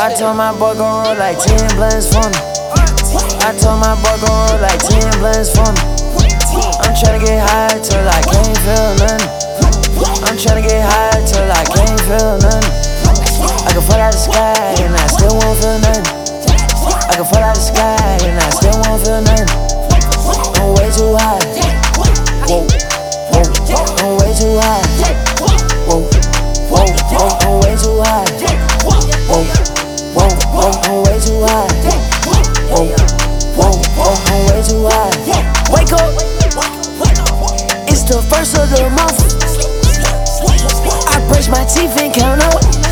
I told my boy go roll like 10 blunts for me. I told my boy go roll like 10 blunts for me. I'm tryna get high till I can't feel nothing. I'm tryna get high till I can't feel nothing. I can fall out the sky and I still won't feel nothing. I can fall out the sky the first of the month. I brush my teeth and count up.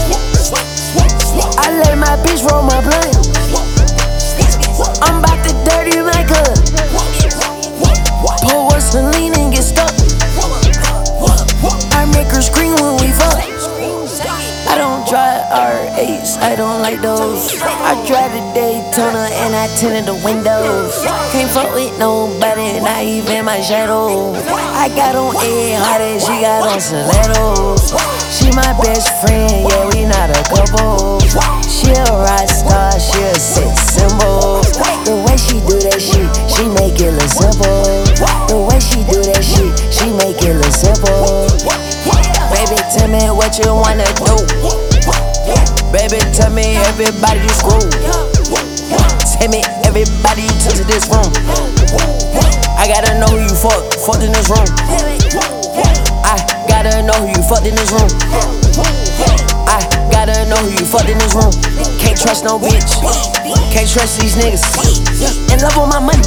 R8s, I don't like those. I drive the Daytona and I tinted the windows. Can't fuck with nobody, not even my shadow. I got on A as she got on stilettos. She my best friend, yeah, we not a couple. She a rock star, she a sex symbol. The way she do that shit, she make it look simple. The way she do that shit, she make it look simple. Baby, tell me what you wanna do. Baby, tell me everybody you screw. Tell me everybody to this room. I gotta know who you fuck, fucked in this room. I gotta know who you fucked in this room. I gotta know who you fucked in this room. Can't trust no bitch. Can't trust these niggas. In love with my money.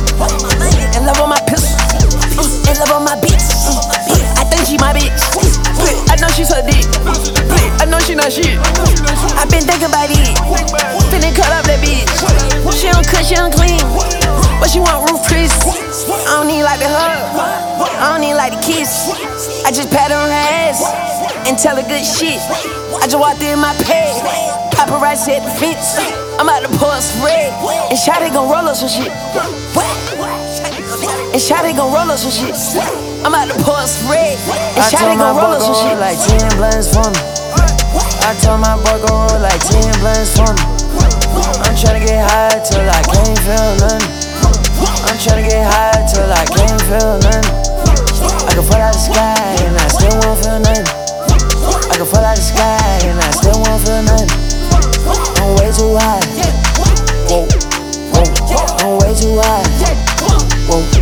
In love with my pistol. In love with my bitch. I think she my bitch. I know she's her dick. I know she not shit. I been thinking about it. Finna cut up that bitch. She don't cook, she don't clean. But she want Ruth's Chris. I don't need like the hug. I don't need like the kiss. I just pat on her ass and tell her good shit. I just walked in my pad. Paparazzi at the fence. I'm about to pour a spread. And Shotty gon' roll up some shit. And Shotty gon' roll up some shit. I'm about to pour a spread. And Shotty gon' roll up some shit. like 10 blunts for me. I told my boy go roll like 10 blunts for me. I'm tryna get high till I can't feel nothing. I'm tryna get high till I can't feel nothing. I can fall out the sky and I still won't feel nothing. I can fall out the sky and I still won't feel nothing. I'm way too high. Whoa, whoa, I'm way too high. Whoa.